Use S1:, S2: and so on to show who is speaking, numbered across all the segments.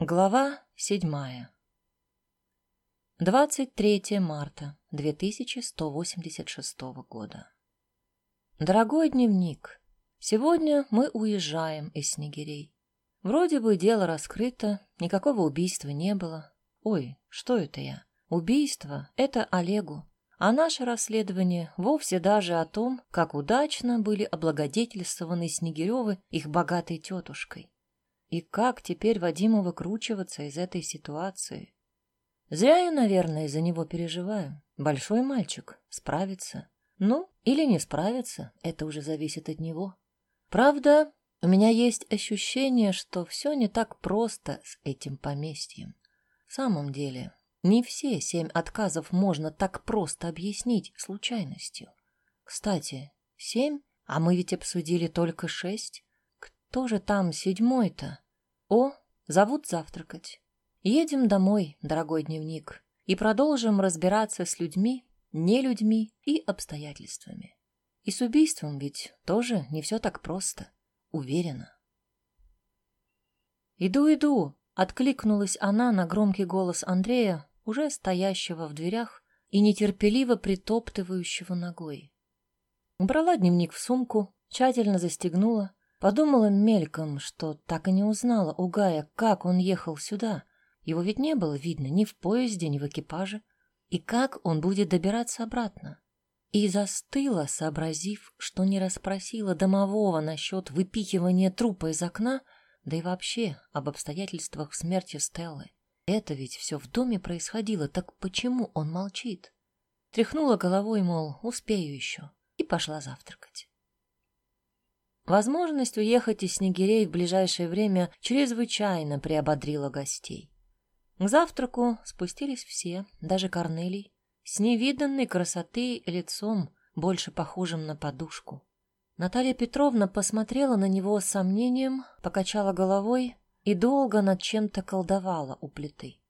S1: Глава седьмая. 23 марта 2186 года. Дорогой дневник, сегодня мы уезжаем из Снегирей. Вроде бы дело раскрыто, никакого убийства не было. Ой, что это я? Убийство — это Олегу, а наше расследование вовсе даже о том, как удачно были облагодетельствованы Снегиревы их богатой тетушкой. И как теперь Вадиму выкручиваться из этой ситуации? Зря я, наверное, из-за него переживаю. Большой мальчик, справится. Ну, или не справится, это уже зависит от него. Правда, у меня есть ощущение, что все не так просто с этим поместьем. В самом деле, не все семь отказов можно так просто объяснить случайностью. Кстати, семь, а мы ведь обсудили только шесть. Кто же там седьмой-то? О, зовут завтракать. Едем домой, дорогой дневник, и продолжим разбираться с людьми, не людьми и обстоятельствами. И с убийством ведь тоже не все так просто, уверена. «Иду, иду!» — откликнулась она на громкий голос Андрея, уже стоящего в дверях и нетерпеливо притоптывающего ногой. Убрала дневник в сумку, тщательно застегнула, Подумала мельком, что так и не узнала у Гая, как он ехал сюда. Его ведь не было видно ни в поезде, ни в экипаже. И как он будет добираться обратно? И застыла, сообразив, что не расспросила домового насчет выпихивания трупа из окна, да и вообще об обстоятельствах смерти Стеллы. Это ведь все в доме происходило, так почему он молчит? Тряхнула головой, мол, успею еще, и пошла завтракать. Возможность уехать из Снегирей в ближайшее время чрезвычайно приободрила гостей. К завтраку спустились все, даже Корнелий, с невиданной красоты лицом, больше похожим на подушку. Наталья Петровна посмотрела на него с сомнением, покачала головой и долго над чем-то колдовала у плиты.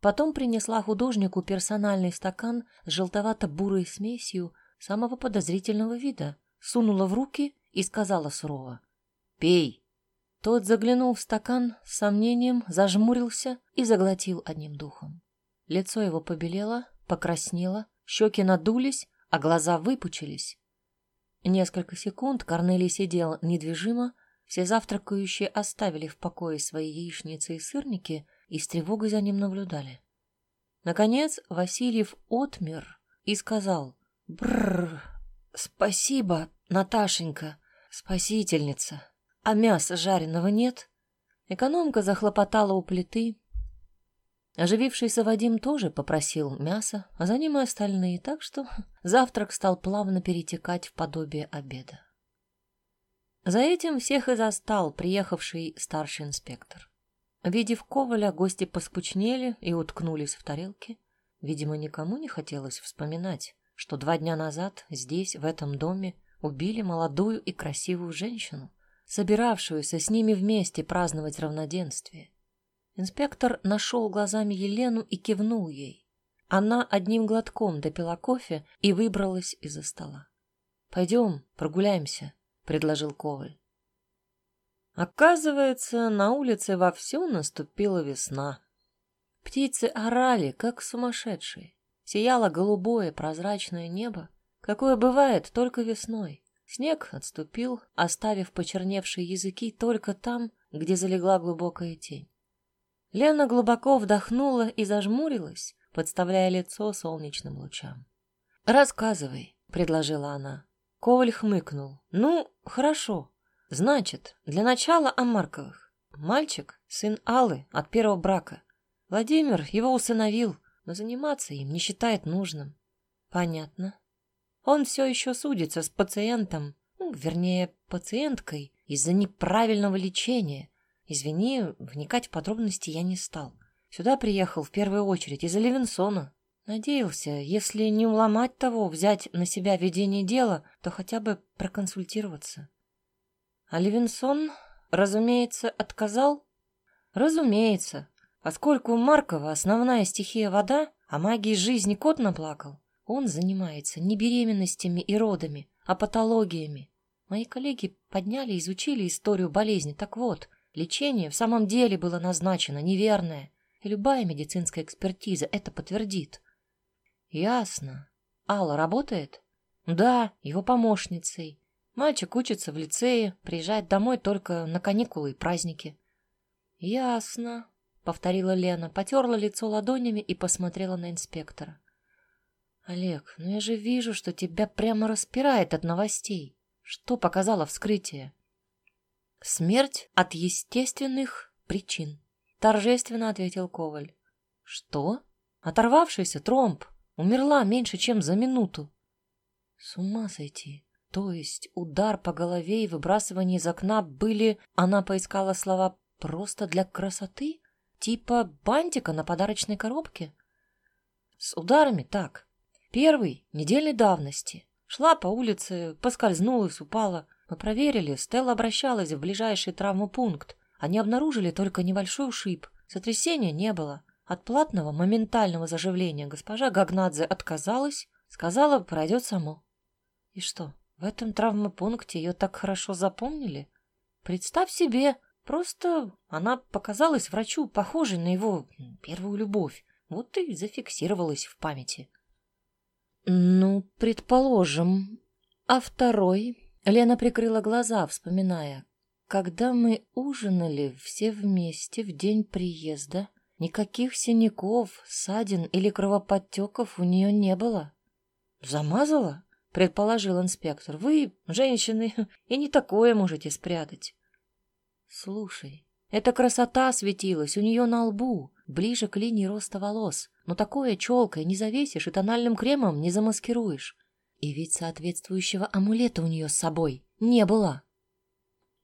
S1: Потом принесла художнику персональный стакан с желтовато-бурой смесью самого подозрительного вида, сунула в руки и сказала сурово «Пей». Тот заглянул в стакан с сомнением, зажмурился и заглотил одним духом. Лицо его побелело, покраснело, щеки надулись, а глаза выпучились. Несколько секунд Корнелий сидел недвижимо, все завтракающие оставили в покое свои яичницы и сырники и с тревогой за ним наблюдали. Наконец Васильев отмер и сказал «Бррр, спасибо, Наташенька, Спасительница. А мяса жареного нет? Экономка захлопотала у плиты. Оживившийся Вадим тоже попросил мяса, а за ним и остальные, так что завтрак стал плавно перетекать в подобие обеда. За этим всех и застал приехавший старший инспектор. Видев Коваля, гости поскучнели и уткнулись в тарелки. Видимо, никому не хотелось вспоминать, что два дня назад здесь, в этом доме, убили молодую и красивую женщину, собиравшуюся с ними вместе праздновать равноденствие. Инспектор нашел глазами Елену и кивнул ей. Она одним глотком допила кофе и выбралась из-за стола. «Пойдем, прогуляемся», — предложил Коваль. Оказывается, на улице вовсю наступила весна. Птицы орали, как сумасшедшие. Сияло голубое прозрачное небо, какое бывает только весной. Снег отступил, оставив почерневшие языки только там, где залегла глубокая тень. Лена глубоко вдохнула и зажмурилась, подставляя лицо солнечным лучам. «Рассказывай», — предложила она. Коваль хмыкнул. «Ну, хорошо. Значит, для начала о Марковых. Мальчик — сын Аллы от первого брака. Владимир его усыновил, но заниматься им не считает нужным». «Понятно. Он все еще судится с пациентом, ну, вернее, пациенткой, из-за неправильного лечения. Извини, вникать в подробности я не стал. Сюда приехал в первую очередь из-за Левинсона. Надеялся, если не уломать того, взять на себя ведение дела, то хотя бы проконсультироваться. А Левинсон, разумеется, отказал? Разумеется, поскольку у Маркова основная стихия вода, а магии жизни кот наплакал. Он занимается не беременностями и родами, а патологиями. Мои коллеги подняли и изучили историю болезни. Так вот, Лечение в самом деле было назначено неверное, и любая медицинская экспертиза это подтвердит. Ясно. Алла работает? Да, его помощницей. Мальчик учится в лицее, приезжает домой только на каникулы и праздники. Ясно, повторила Лена, потерла лицо ладонями и посмотрела на инспектора. Олег, ну я же вижу, что тебя прямо распирает от новостей. Что показало вскрытие? Смерть от естественных причин, торжественно ответил Коваль. Что? Оторвавшийся тромб. Умерла меньше, чем за минуту. С ума сойти. То есть удар по голове и выбрасывание из окна были, она поискала слова, просто для красоты? Типа бантика на подарочной коробке? С ударами так. Первый — недельной давности. Шла по улице, поскользнулась, упала. Мы проверили, Стелла обращалась в ближайший травмопункт. Они обнаружили только небольшой ушиб. Сотрясения не было. От платного моментального заживления госпожа Гагнадзе отказалась, сказала, пройдет само. И что, в этом травмопункте ее так хорошо запомнили? Представь себе, просто она показалась врачу похожей на его первую любовь. Вот и зафиксировалась в памяти. «Ну, предположим. А второй?» Лена прикрыла глаза, вспоминая. «Когда мы ужинали все вместе в день приезда, никаких синяков, ссадин или кровоподтеков у нее не было». «Замазала?» — предположил инспектор. «Вы, женщины, и не такое можете спрятать». «Слушай, эта красота светилась у нее на лбу, ближе к линии роста волос. Но такое челкой не завесишь и тональным кремом не замаскируешь. И ведь соответствующего амулета у нее с собой не было.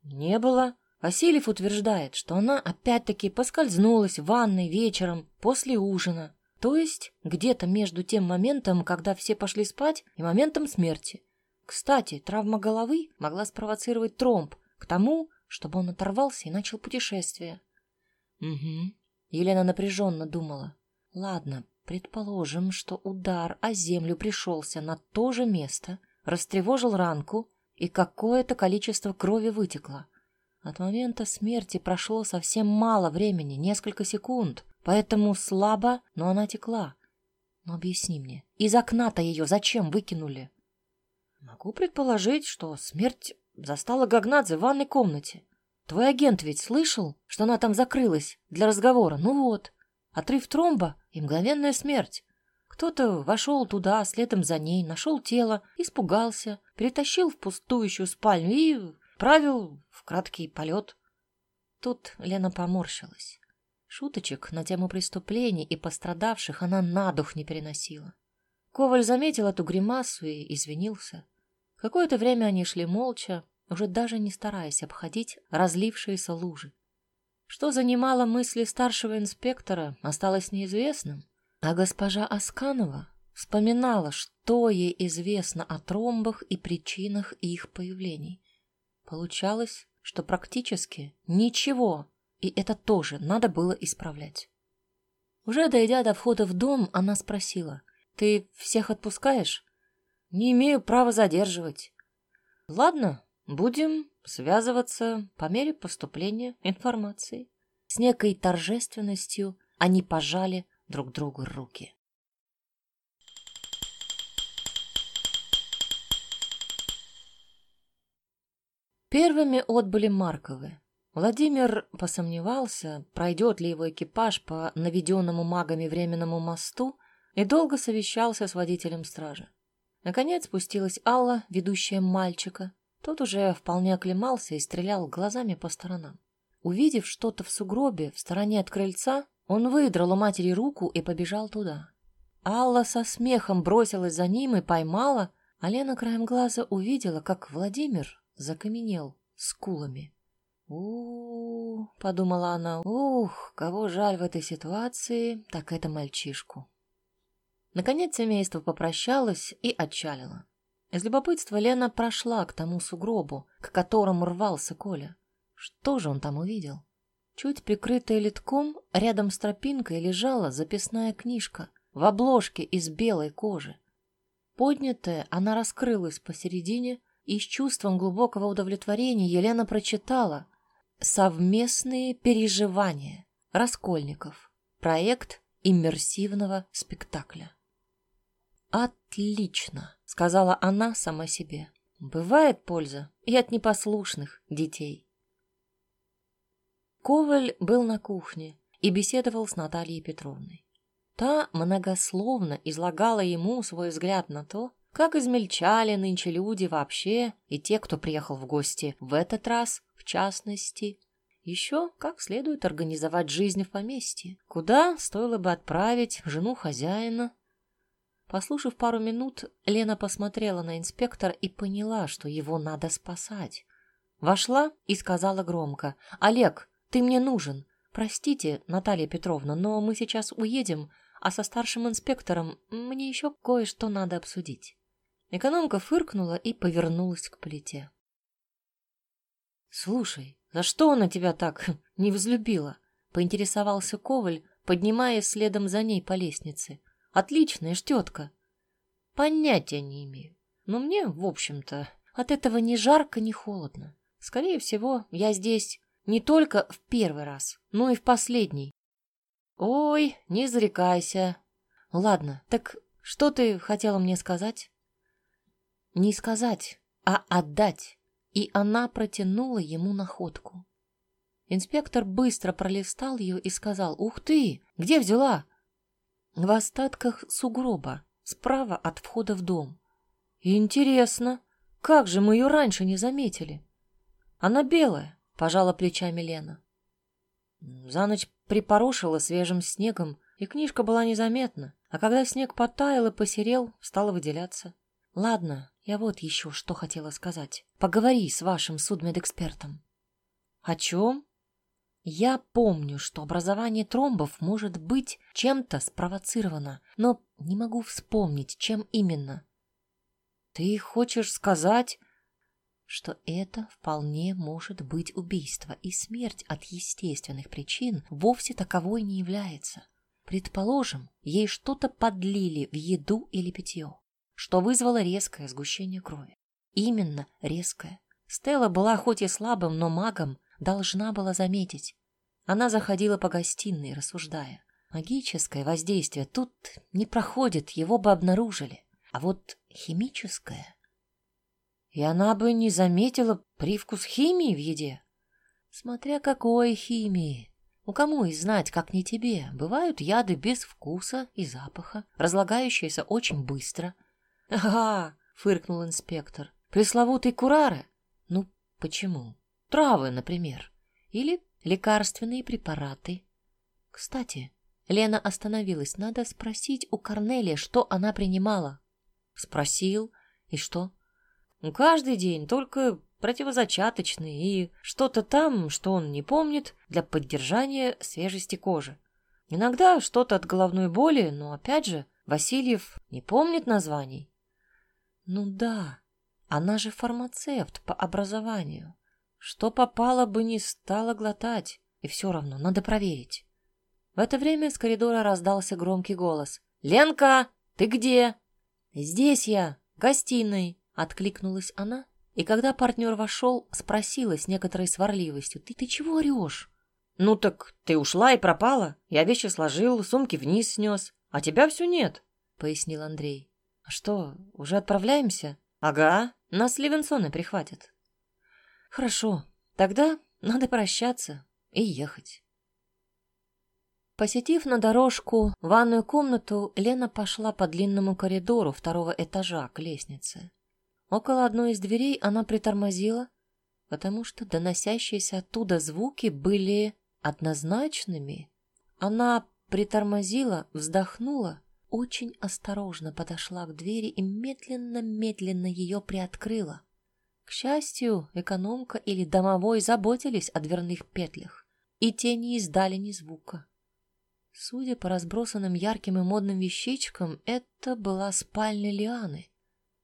S1: Не было. Васильев утверждает, что она опять-таки поскользнулась в ванной вечером после ужина. То есть где-то между тем моментом, когда все пошли спать, и моментом смерти. Кстати, травма головы могла спровоцировать тромб к тому, чтобы он оторвался и начал путешествие. Угу. Елена напряженно думала. Ладно, предположим, что удар о землю пришелся на то же место, растревожил ранку, и какое-то количество крови вытекло. От момента смерти прошло совсем мало времени, несколько секунд, поэтому слабо, но она текла. Но объясни мне, из окна-то ее зачем выкинули? Могу предположить, что смерть застала Гагнадзе в ванной комнате. Твой агент ведь слышал, что она там закрылась для разговора? Ну вот, отрыв тромба и мгновенная смерть. Кто-то вошел туда следом за ней, нашел тело, испугался, перетащил в пустующую спальню и правил в краткий полет. Тут Лена поморщилась. Шуточек на тему преступлений и пострадавших она на дух не переносила. Коваль заметил эту гримасу и извинился. Какое-то время они шли молча, уже даже не стараясь обходить разлившиеся лужи. Что занимало мысли старшего инспектора, осталось неизвестным, а госпожа Асканова вспоминала, что ей известно о тромбах и причинах их появлений. Получалось, что практически ничего, и это тоже надо было исправлять. Уже дойдя до входа в дом, она спросила, «Ты всех отпускаешь?» «Не имею права задерживать». «Ладно, будем связываться по мере поступления информации. С некой торжественностью они пожали друг другу руки. Первыми отбыли Марковы. Владимир посомневался, пройдет ли его экипаж по наведенному магами временному мосту, и долго совещался с водителем стражи. Наконец спустилась Алла, ведущая мальчика, тот уже вполне оклемался и стрелял глазами по сторонам. Увидев что-то в сугробе в стороне от крыльца, он выдрал у матери руку и побежал туда. Алла со смехом бросилась за ним и поймала, а Лена краем глаза увидела, как Владимир закаменел скулами. у, подумала она, ух, кого жаль в этой ситуации, так это мальчишку. Наконец семейство попрощалось и отчалило. Из любопытства Лена прошла к тому сугробу, к которому рвался Коля. Что же он там увидел? Чуть прикрытая литком, рядом с тропинкой лежала записная книжка в обложке из белой кожи. Поднятая, она раскрылась посередине, и с чувством глубокого удовлетворения Елена прочитала Совместные переживания. Раскольников. Проект иммерсивного спектакля. «Отлично», — сказала она сама себе. «Бывает польза и от непослушных детей». Коваль был на кухне и беседовал с Натальей Петровной. Та многословно излагала ему свой взгляд на то, как измельчали нынче люди вообще, и те, кто приехал в гости в этот раз, в частности. Еще как следует организовать жизнь в поместье, куда стоило бы отправить жену хозяина. Послушав пару минут, Лена посмотрела на инспектора и поняла, что его надо спасать. Вошла и сказала громко, «Олег, ты мне нужен. Простите, Наталья Петровна, но мы сейчас уедем, а со старшим инспектором мне еще кое-что надо обсудить». Экономка фыркнула и повернулась к плите. «Слушай, за что она тебя так не возлюбила?» — поинтересовался Коваль, поднимаясь следом за ней по лестнице. «Отличная ж тетка!» «Понятия не имею. Но мне, в общем-то, от этого ни жарко, ни холодно. Скорее всего, я здесь не только в первый раз, но и в последний. Ой, не зарекайся. Ладно, так что ты хотела мне сказать? Не сказать, а отдать. И она протянула ему находку. Инспектор быстро пролистал ее и сказал, «Ух ты! Где взяла?» В остатках сугроба, справа от входа в дом. «Интересно, как же мы ее раньше не заметили?» «Она белая», — пожала плечами Лена. За ночь припорошила свежим снегом, и книжка была незаметна, а когда снег потаял и посерел, стала выделяться. Ладно, я вот еще что хотела сказать. Поговори с вашим судмедэкспертом. О чем? Я помню, что образование тромбов может быть чем-то спровоцировано, но не могу вспомнить, чем именно. Ты хочешь сказать, что это вполне может быть убийство, и смерть от естественных причин вовсе таковой не является. Предположим, ей что-то подлили в еду или питье что вызвало резкое сгущение крови. Именно резкое. Стелла была хоть и слабым, но магом, должна была заметить. Она заходила по гостиной, рассуждая. Магическое воздействие тут не проходит, его бы обнаружили. А вот химическое... И она бы не заметила привкус химии в еде. Смотря какой химии. У кому и знать, как не тебе. Бывают яды без вкуса и запаха, разлагающиеся очень быстро — «Ага», — фыркнул инспектор. «Пресловутый курары? Ну, почему? Травы, например. Или лекарственные препараты. Кстати, Лена остановилась. Надо спросить у Корнелия, что она принимала. Спросил. И что? Каждый день, только противозачаточные и что-то там, что он не помнит, для поддержания свежести кожи. Иногда что-то от головной боли, но опять же, Васильев не помнит названий. Ну да, она же фармацевт по образованию. Что попало бы, не стала глотать. И все равно, надо проверить. В это время с коридора раздался громкий голос. «Ленка, ты где?» «Здесь я, в гостиной», — откликнулась она. И когда партнер вошел, спросила с некоторой сварливостью. «Ты, ты чего орешь?» «Ну так ты ушла и пропала. Я вещи сложил, сумки вниз снес. А тебя все нет», — пояснил Андрей. А что, уже отправляемся? Ага, нас Левинсоны прихватят. Хорошо, тогда надо прощаться и ехать. Посетив на дорожку ванную комнату, Лена пошла по длинному коридору второго этажа к лестнице. Около одной из дверей она притормозила, потому что доносящиеся оттуда звуки были однозначными. Она притормозила, вздохнула очень осторожно подошла к двери и медленно-медленно ее приоткрыла. К счастью, экономка или домовой заботились о дверных петлях, и те не издали ни звука. Судя по разбросанным ярким и модным вещичкам, это была спальня Лианы.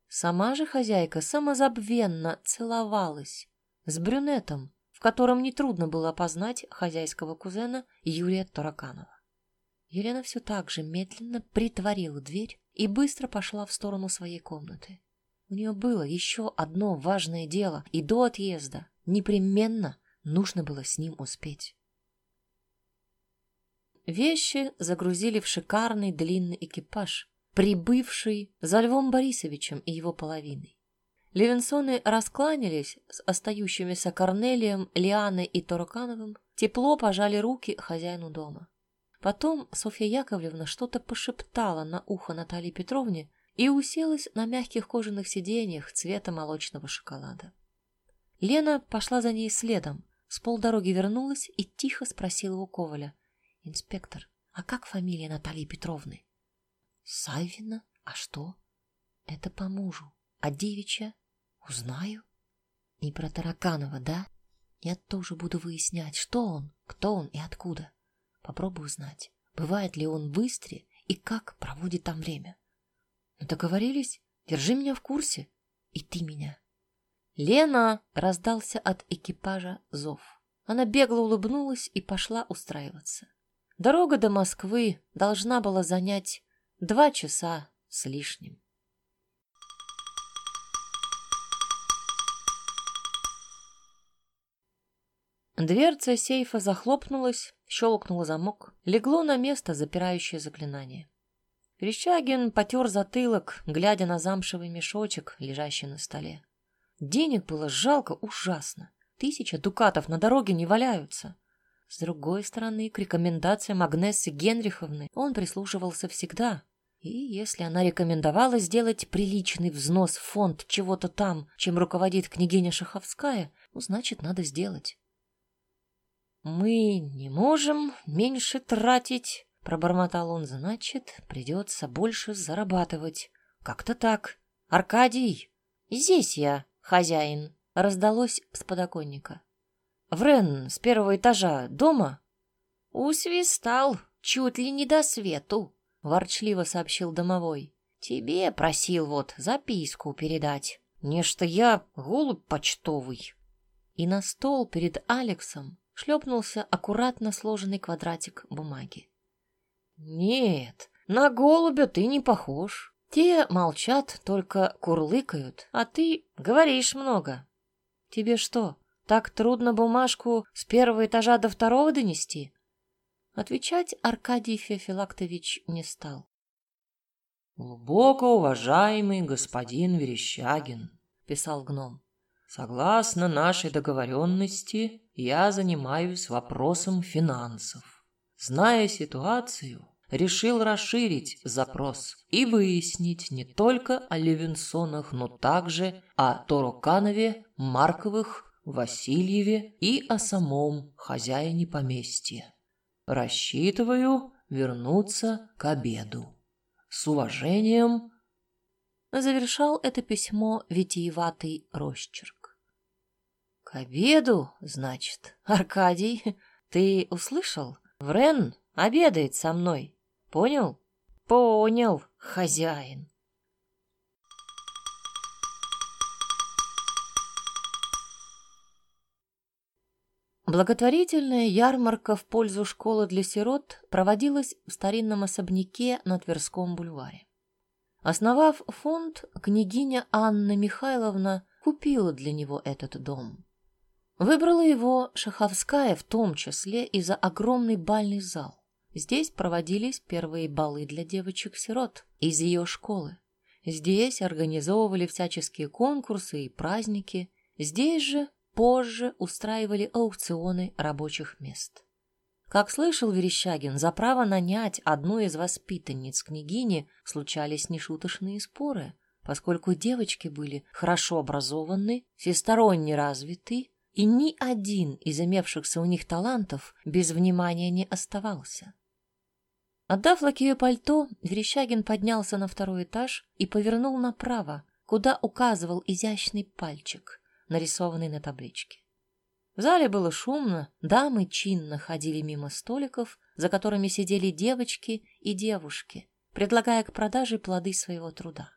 S1: Сама же хозяйка самозабвенно целовалась с брюнетом, в котором нетрудно было опознать хозяйского кузена Юрия Тараканова. Елена все так же медленно притворила дверь и быстро пошла в сторону своей комнаты. У нее было еще одно важное дело, и до отъезда непременно Нужно было с ним успеть. Вещи загрузили в шикарный длинный экипаж, прибывший за Львом Борисовичем и его половиной. Левинсоны раскланялись с остающимися Корнелием, Лианой и Торокановым, тепло пожали руки хозяину дома. Потом Софья Яковлевна что-то пошептала на ухо Наталье Петровне и уселась на мягких кожаных сиденьях цвета молочного шоколада. Лена пошла за ней следом, с полдороги вернулась и тихо спросила у Коваля. — Инспектор, а как фамилия Натальи Петровны? — Савина? А что? — Это по мужу. А девичья? — Узнаю. — Не про Тараканова, да? Я тоже буду выяснять, что он, кто он и откуда. Попробую узнать, бывает ли он в Истре и как проводит там время. Ну, договорились? Держи меня в курсе. И ты меня. Лена раздался от экипажа зов. Она бегло улыбнулась и пошла устраиваться. Дорога до Москвы должна была занять два часа с лишним. Дверца сейфа захлопнулась, щелкнул замок, легло на место запирающее заклинание. Верещагин потер затылок, глядя на замшевый мешочек, лежащий на столе. Денег было жалко ужасно. Тысяча дукатов на дороге не валяются. С другой стороны, к рекомендациям Агнессы Генриховны он прислушивался всегда. И если она рекомендовала сделать приличный взнос в фонд чего-то там, чем руководит княгиня Шаховская, ну, значит, надо сделать. «Мы не можем меньше тратить», — пробормотал он, — «значит, придется больше зарабатывать. Как-то так. Аркадий, здесь я», хозяин, раздалось с подоконника. Врен с первого этажа дома? Усвистал, чуть ли не до свету, ворчливо сообщил домовой. Тебе просил вот записку передать. Нечто я голубь почтовый. И на стол перед Алексом шлепнулся аккуратно сложенный квадратик бумаги. Нет, на голубя ты не похож. Те молчат, только курлыкают, а ты говоришь много. Тебе что, так трудно бумажку с первого этажа до второго донести? Отвечать Аркадий Феофилактович не стал.
S2: «Глубоко уважаемый господин Верещагин», — писал гном, — «согласно нашей договоренности, я занимаюсь вопросом финансов. Зная ситуацию, решил расширить запрос и выяснить не только о Левинсонах, но также о Тороканове, Марковых, Васильеве и о самом хозяине поместья. Рассчитываю вернуться к обеду. С уважением,
S1: завершал это письмо витиеватый росчерк. К обеду, значит, Аркадий, ты услышал? Врен обедает со мной. Понял? Понял, хозяин. Благотворительная ярмарка в пользу школы для сирот проводилась в старинном особняке на Тверском бульваре. Основав фонд, княгиня Анна Михайловна купила для него этот дом. Выбрала его Шаховская в том числе и за огромный бальный зал. Здесь проводились первые балы для девочек-сирот из ее школы. Здесь организовывали всяческие конкурсы и праздники. Здесь же позже устраивали аукционы рабочих мест. Как слышал Верещагин, за право нанять одну из воспитанниц княгини случались нешуточные споры, поскольку девочки были хорошо образованы, всесторонне развиты, и ни один из имевшихся у них талантов без внимания не оставался. Отдав лакею пальто, Верещагин поднялся на второй этаж и повернул направо, куда указывал изящный пальчик, нарисованный на табличке. В зале было шумно, дамы чинно ходили мимо столиков, за которыми сидели девочки и девушки, предлагая к продаже плоды своего труда.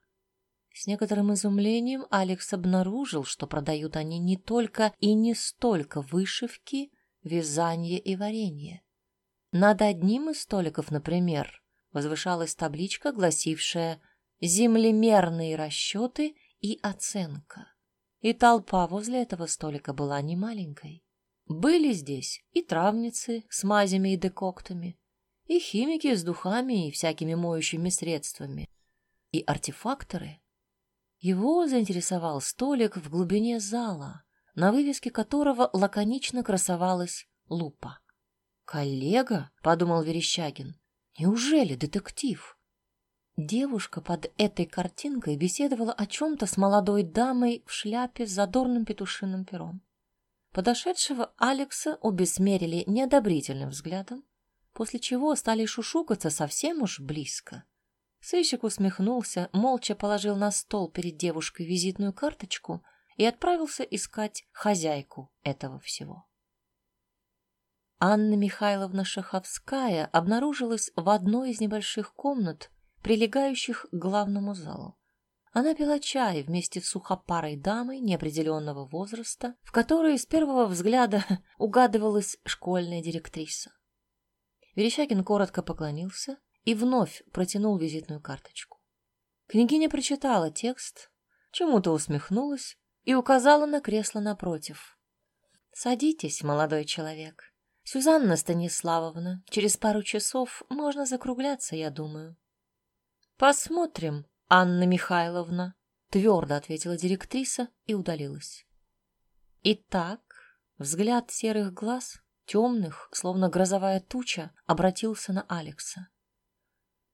S1: С некоторым изумлением Алекс обнаружил, что продают они не только и не столько вышивки, вязание и варенье. Над одним из столиков, например, возвышалась табличка, гласившая «Землемерные расчеты и оценка». И толпа возле этого столика была немаленькой. Были здесь и травницы с мазями и декоктами, и химики с духами и всякими моющими средствами, и артефакторы. Его заинтересовал столик в глубине зала, на вывеске которого лаконично красовалась лупа. «Коллега?» — подумал Верещагин. «Неужели детектив?» Девушка под этой картинкой беседовала о чем-то с молодой дамой в шляпе с задорным петушиным пером. Подошедшего Алекса обесмерили неодобрительным взглядом, после чего стали шушукаться совсем уж близко. Сыщик усмехнулся, молча положил на стол перед девушкой визитную карточку и отправился искать хозяйку этого всего. Анна Михайловна Шаховская обнаружилась в одной из небольших комнат, прилегающих к главному залу. Она пила чай вместе с сухопарой дамой неопределенного возраста, в которой с первого взгляда угадывалась школьная директриса. Верещагин коротко поклонился и вновь протянул визитную карточку. Княгиня прочитала текст, чему-то усмехнулась и указала на кресло напротив. «Садитесь, молодой человек. Сюзанна Станиславовна, через пару часов можно закругляться, я думаю». «Посмотрим, Анна Михайловна», — твердо ответила директриса и удалилась. Итак, взгляд серых глаз, темных, словно грозовая туча, обратился на Алекса.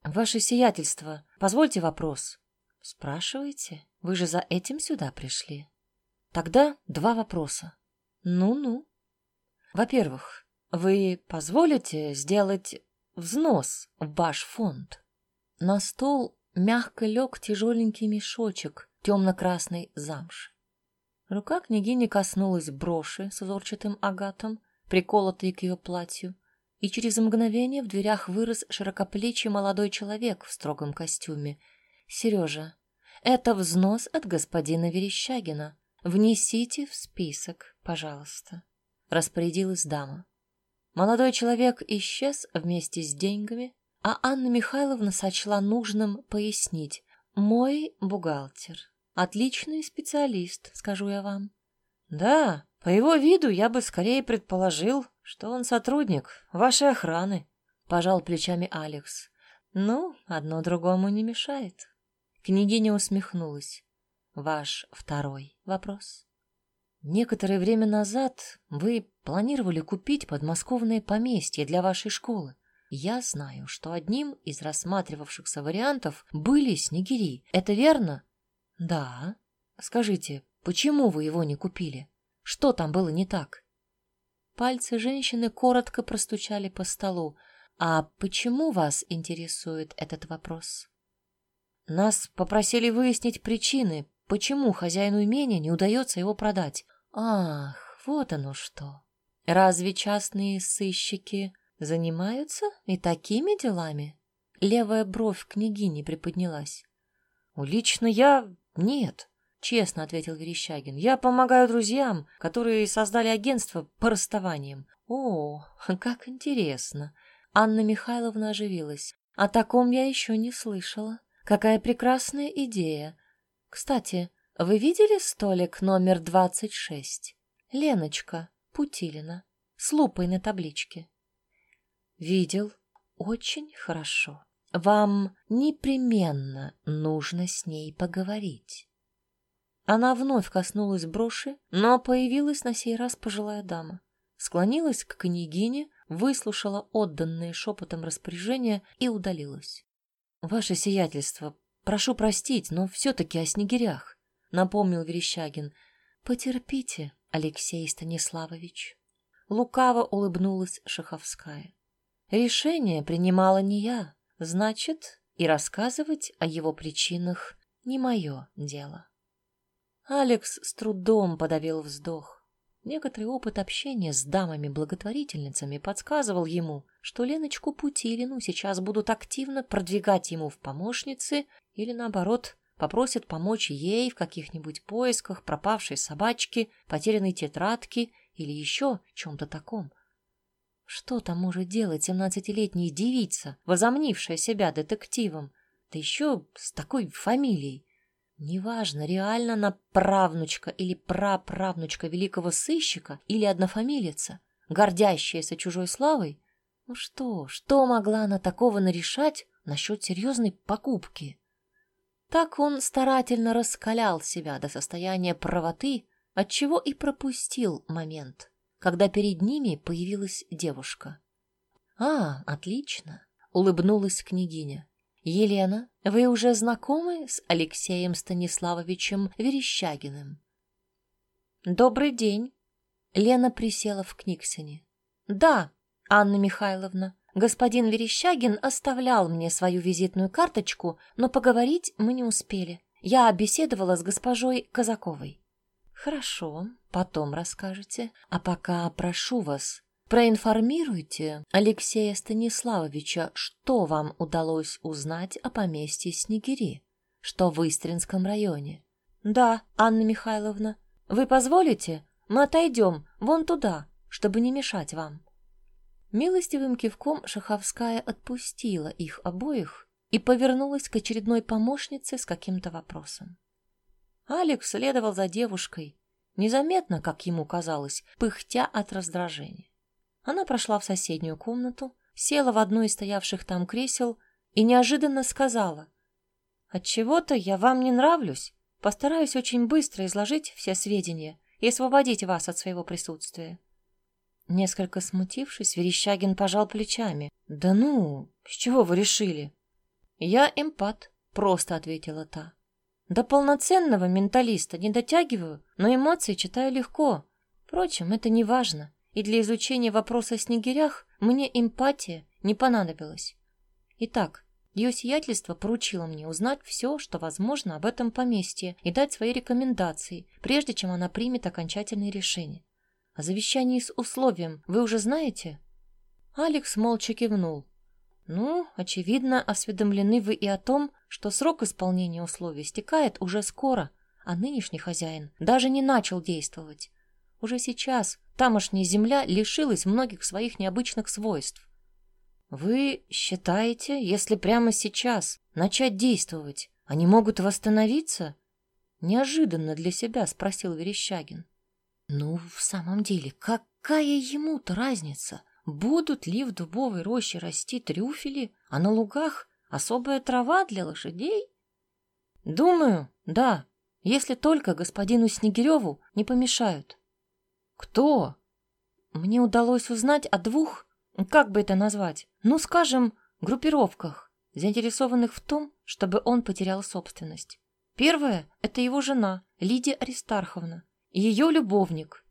S1: «Ваше сиятельство, позвольте вопрос». «Спрашиваете? Вы же за этим сюда пришли?» «Тогда два вопроса». «Ну-ну». «Во-первых, вы позволите сделать взнос в ваш фонд?» На стол мягко лег тяжеленький мешочек темно-красной замши. Рука княгини коснулась броши с узорчатым агатом, приколотой к ее платью, и через мгновение в дверях вырос широкоплечий молодой человек в строгом костюме. «Сережа, это взнос от господина Верещагина. Внесите в список, пожалуйста», — распорядилась дама. Молодой человек исчез вместе с деньгами, а Анна Михайловна сочла нужным пояснить. «Мой бухгалтер. Отличный специалист, скажу я вам». «Да, по его виду я бы скорее предположил, что он сотрудник вашей охраны», — пожал плечами Алекс. «Ну, одно другому не мешает». Княгиня усмехнулась. «Ваш второй вопрос?» «Некоторое время назад вы планировали купить подмосковное поместье для вашей школы. Я знаю, что одним из рассматривавшихся вариантов были снегири. Это верно? Да. Скажите, почему вы его не купили? Что там было не так? Пальцы женщины коротко простучали по столу. А почему вас интересует этот вопрос? Нас попросили выяснить причины, почему хозяину имения не удается его продать. Ах, вот оно что. Разве частные сыщики занимаются и такими делами? Левая бровь княгини приподнялась. Лично я нет, честно ответил Верещагин. Я помогаю друзьям, которые создали агентство по расставаниям. О, как интересно. Анна Михайловна оживилась. О таком я еще не слышала. Какая прекрасная идея. Кстати, вы видели столик номер двадцать шесть? Леночка Путилина с лупой на табличке. Видел. Очень хорошо. Вам непременно нужно с ней поговорить. Она вновь коснулась броши, но появилась на сей раз пожилая дама. Склонилась к княгине, выслушала отданные шепотом распоряжения и удалилась. «Ваше сиятельство, прошу простить, но все-таки о снегирях», — напомнил Верещагин. «Потерпите, Алексей Станиславович». Лукаво улыбнулась Шаховская. Решение принимала не я, значит, и рассказывать о его причинах не мое дело. Алекс с трудом подавил вздох. Некоторый опыт общения с дамами-благотворительницами подсказывал ему, что Леночку Путилину сейчас будут активно продвигать ему в помощницы или, наоборот, попросят помочь ей в каких-нибудь поисках пропавшей собачки, потерянной тетрадки или еще чем-то таком. Что там может делать семнадцатилетняя девица, возомнившая себя детективом, да еще с такой фамилией? Неважно, реально она правнучка или праправнучка великого сыщика или однофамилица, гордящаяся чужой славой. Ну что, что могла она такого нарешать насчет серьезной покупки? Так он старательно раскалял себя до состояния правоты, отчего и пропустил момент, когда перед ними появилась девушка. «А, отлично!» — улыбнулась княгиня. «Елена, вы уже знакомы с Алексеем Станиславовичем Верещагиным?» «Добрый день!» Лена присела в Книксоне. «Да, Анна Михайловна, господин Верещагин оставлял мне свою визитную карточку, но поговорить мы не успели. Я беседовала с госпожой Казаковой». «Хорошо, потом расскажете. А пока прошу вас, Проинформируйте Алексея Станиславовича, что вам удалось узнать о поместье Снегири, что в Истринском районе. Да, Анна Михайловна, вы позволите? Мы отойдем вон туда, чтобы не мешать вам. Милостивым кивком Шаховская отпустила их обоих и повернулась к очередной помощнице с каким-то вопросом. Алекс следовал за девушкой, незаметно, как ему казалось, пыхтя от раздражения. Она прошла в соседнюю комнату, села в одно из стоявших там кресел и неожиданно сказала. «Отчего-то я вам не нравлюсь. Постараюсь очень быстро изложить все сведения и освободить вас от своего присутствия». Несколько смутившись, Верещагин пожал плечами. «Да ну, с чего вы решили?» «Я эмпат», — просто ответила та. «До полноценного менталиста не дотягиваю, но эмоции читаю легко. Впрочем, это не важно и для изучения вопроса о снегирях мне эмпатия не понадобилась. Итак, ее сиятельство поручило мне узнать все, что возможно об этом поместье и дать свои рекомендации, прежде чем она примет окончательное решение. О завещании с условием вы уже знаете? Алекс молча кивнул. Ну, очевидно, осведомлены вы и о том, что срок исполнения условий стекает уже скоро, а нынешний хозяин даже не начал действовать. Уже сейчас тамошняя земля лишилась многих своих необычных свойств. Вы считаете, если прямо сейчас начать действовать, они могут восстановиться? Неожиданно для себя спросил Верещагин. Ну, в самом деле, какая ему-то разница? Будут ли в дубовой роще расти трюфели, а на лугах особая трава для лошадей? Думаю, да, если только господину Снегиреву не помешают. Кто? Мне удалось узнать о двух, как бы это назвать, ну, скажем, группировках, заинтересованных в том, чтобы он потерял собственность. Первая — это его жена, Лидия Аристарховна, и ее любовник.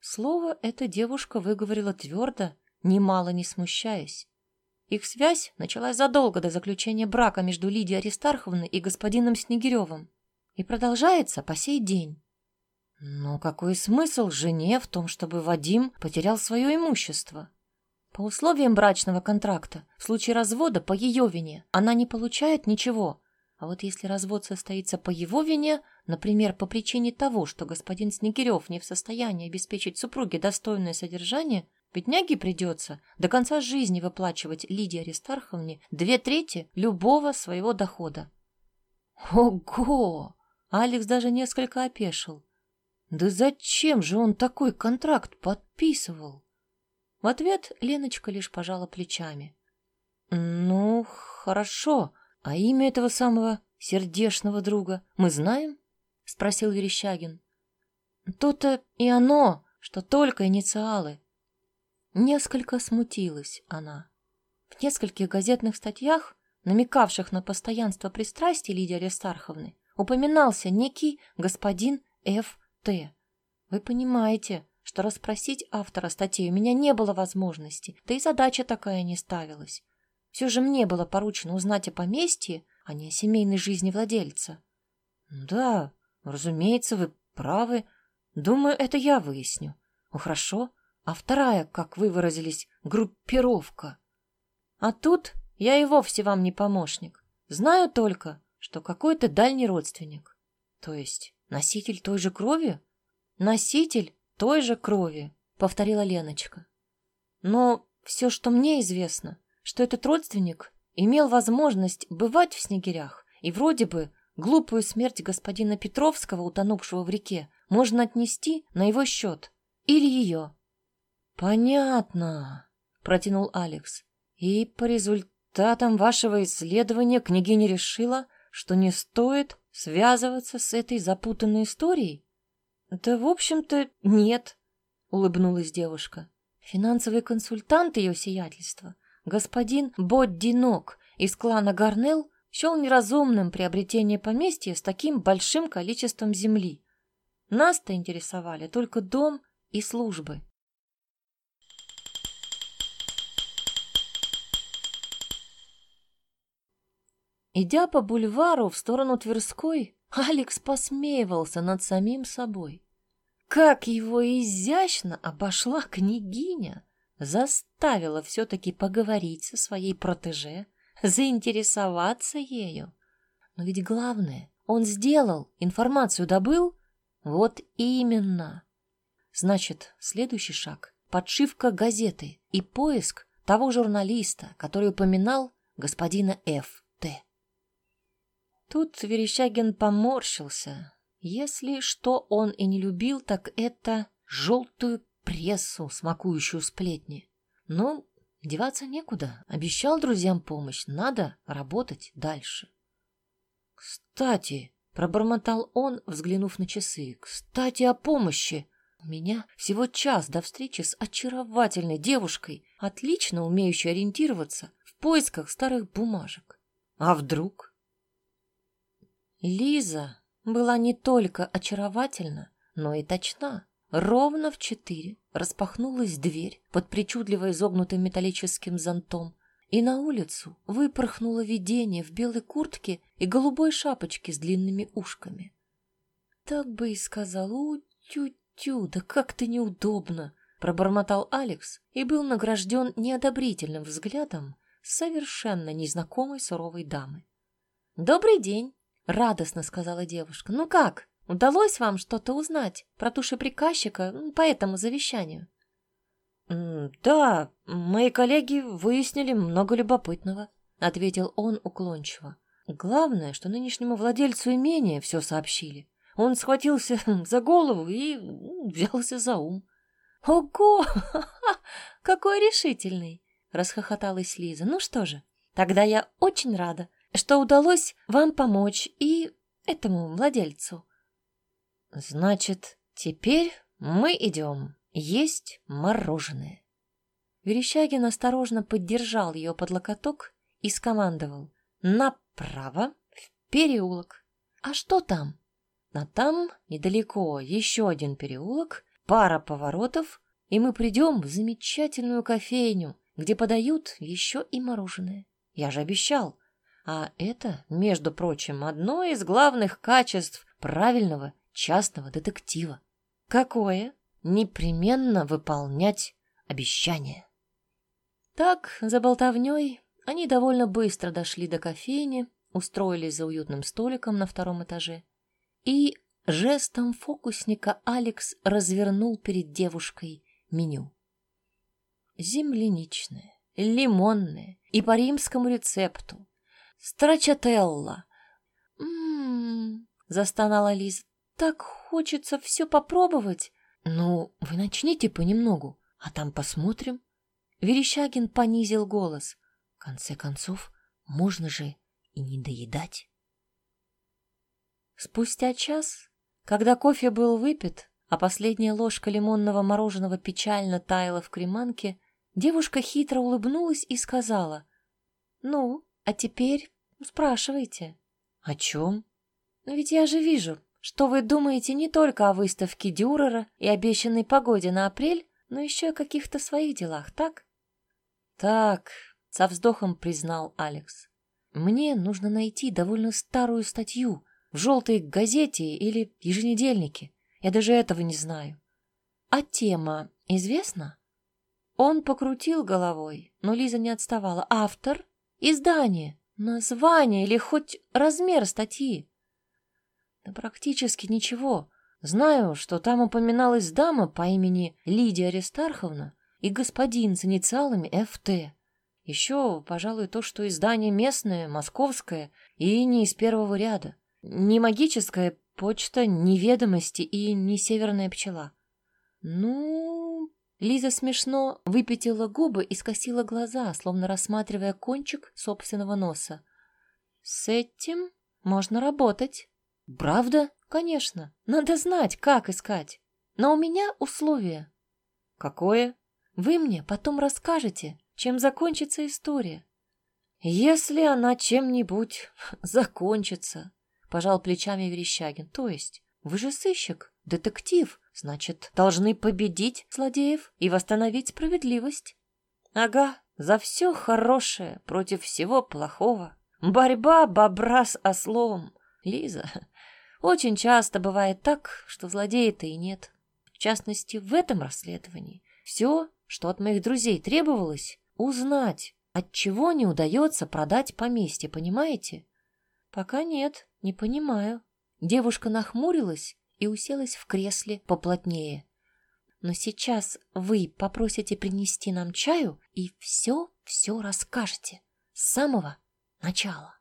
S1: Слово эта девушка выговорила твердо, немало не смущаясь. Их связь началась задолго до заключения брака между Лидией Аристарховной и господином Снегиревым и продолжается по сей день. Но какой смысл жене в том, чтобы Вадим потерял свое имущество? По условиям брачного контракта, в случае развода по ее вине, она не получает ничего. А вот если развод состоится по его вине, например, по причине того, что господин Снегирев не в состоянии обеспечить супруге достойное содержание, бедняге придется до конца жизни выплачивать Лидии Аристарховне две трети любого своего дохода. Ого! Алекс даже несколько опешил. Да зачем же он такой контракт подписывал? В ответ Леночка лишь пожала плечами. Ну, хорошо. А имя этого самого сердечного друга мы знаем? Спросил Верещагин. То-то и оно, что только инициалы. Несколько смутилась она. В нескольких газетных статьях, намекавших на постоянство пристрастий Лидии Аристарховны, упоминался некий господин Ф. Т. Вы понимаете, что расспросить автора статьи у меня не было возможности, да и задача такая не ставилась. Все же мне было поручено узнать о поместье, а не о семейной жизни владельца. Да, разумеется, вы правы. Думаю, это я выясню. Ну, хорошо. А вторая, как вы выразились, группировка. А тут я и вовсе вам не помощник. Знаю только, что какой-то дальний родственник. То есть Носитель той же крови? Носитель той же крови, повторила Леночка. Но все, что мне известно, что этот родственник имел возможность бывать в снегирях и вроде бы глупую смерть господина Петровского, утонувшего в реке, можно отнести на его счет. Или ее. «Понятно», — протянул Алекс. «И по результатам вашего исследования княгиня решила, что не стоит связываться с этой запутанной историей?» «Да, в общем-то, нет», — улыбнулась девушка. «Финансовый консультант ее сиятельства, господин Боддинок из клана Гарнелл, счел неразумным приобретение поместья с таким большим количеством земли. Нас-то интересовали только дом и службы. Идя по бульвару в сторону Тверской, Алекс посмеивался над самим собой. Как его изящно обошла княгиня, заставила все-таки поговорить со своей протеже, заинтересоваться ею. Но ведь главное, он сделал, информацию добыл. Вот именно. Значит, следующий шаг — подшивка газеты и поиск того журналиста, который упоминал господина Ф. Тут Верещагин поморщился. Если что он и не любил, так это желтую прессу, смакующую сплетни. Но деваться некуда. Обещал друзьям помощь. Надо работать дальше. «Кстати», — пробормотал он, взглянув на часы, — «кстати, о помощи. У меня всего час до встречи с очаровательной девушкой, отлично умеющей ориентироваться в поисках старых бумажек. А вдруг?» Лиза была не только очаровательна, но и точна. Ровно в четыре распахнулась дверь под причудливо изогнутым металлическим зонтом, и на улицу выпорхнуло видение в белой куртке и голубой шапочке с длинными ушками. Так бы и сказал, тю-тю, да как-то неудобно, пробормотал Алекс и был награжден неодобрительным взглядом совершенно незнакомой суровой дамы. «Добрый день!» — радостно сказала девушка. «Ну как, удалось вам что-то узнать про туши приказчика по этому завещанию?» «Да, мои коллеги выяснили много любопытного», — ответил он уклончиво. «Главное, что нынешнему владельцу имения все сообщили. Он схватился за голову и взялся за ум». «Ого! Какой решительный!» — расхохоталась Лиза. «Ну что же, тогда я очень рада что удалось вам помочь и этому владельцу. Значит, теперь мы идем есть мороженое. Верещагин осторожно поддержал ее под локоток и скомандовал «Направо, в переулок». «А что там?» «А там, недалеко, еще один переулок, пара поворотов, и мы придем в замечательную кофейню, где подают еще и мороженое. Я же обещал, а это, между прочим, одно из главных качеств правильного частного детектива. Какое? Непременно выполнять обещания. Так, за болтовней, они довольно быстро дошли до кофейни, устроились за уютным столиком на втором этаже, и жестом фокусника Алекс развернул перед девушкой меню. Земляничное, лимонное и по римскому рецепту, Страчателла. «М-м-м», застонала Лиза. «Так хочется все попробовать». «Ну, вы начните понемногу, а там посмотрим». Верещагин понизил голос. В конце концов, можно же и не доедать. Спустя час, когда кофе был выпит, а последняя ложка лимонного мороженого печально таяла в креманке, девушка хитро улыбнулась и сказала, «Ну, а теперь Спрашивайте. О чем? Ведь я же вижу, что вы думаете не только о выставке Дюрера и обещанной погоде на апрель, но еще о каких-то своих делах, так? Так, со вздохом признал Алекс. Мне нужно найти довольно старую статью в желтой газете или еженедельнике. Я даже этого не знаю. А тема известна? Он покрутил головой, но Лиза не отставала. Автор? Издание? Название или хоть размер статьи? Да практически ничего. Знаю, что там упоминалась дама по имени Лидия Аристарховна и господин с инициалами ФТ. Еще, пожалуй, то, что издание местное, московское и не из первого ряда. не магическая почта, ни ведомости и не северная пчела. Ну, Лиза смешно выпятила губы и скосила глаза, словно рассматривая кончик собственного носа. С этим можно работать. Правда? Конечно. Надо знать, как искать. Но у меня условие.
S2: Какое?
S1: Вы мне потом расскажете, чем закончится история. Если она чем-нибудь закончится, пожал плечами Верещагин. То есть, вы же сыщик, детектив, значит, должны победить злодеев и восстановить справедливость. Ага, за все хорошее против всего плохого. Борьба бобра с ослом. Лиза, очень часто бывает так, что злодея-то и нет. В частности, в этом расследовании все, что от моих друзей требовалось, узнать, от чего не удается продать поместье, понимаете? Пока нет, не понимаю. Девушка нахмурилась и уселась в кресле поплотнее. Но сейчас вы попросите принести нам чаю и все-все расскажете с самого начала.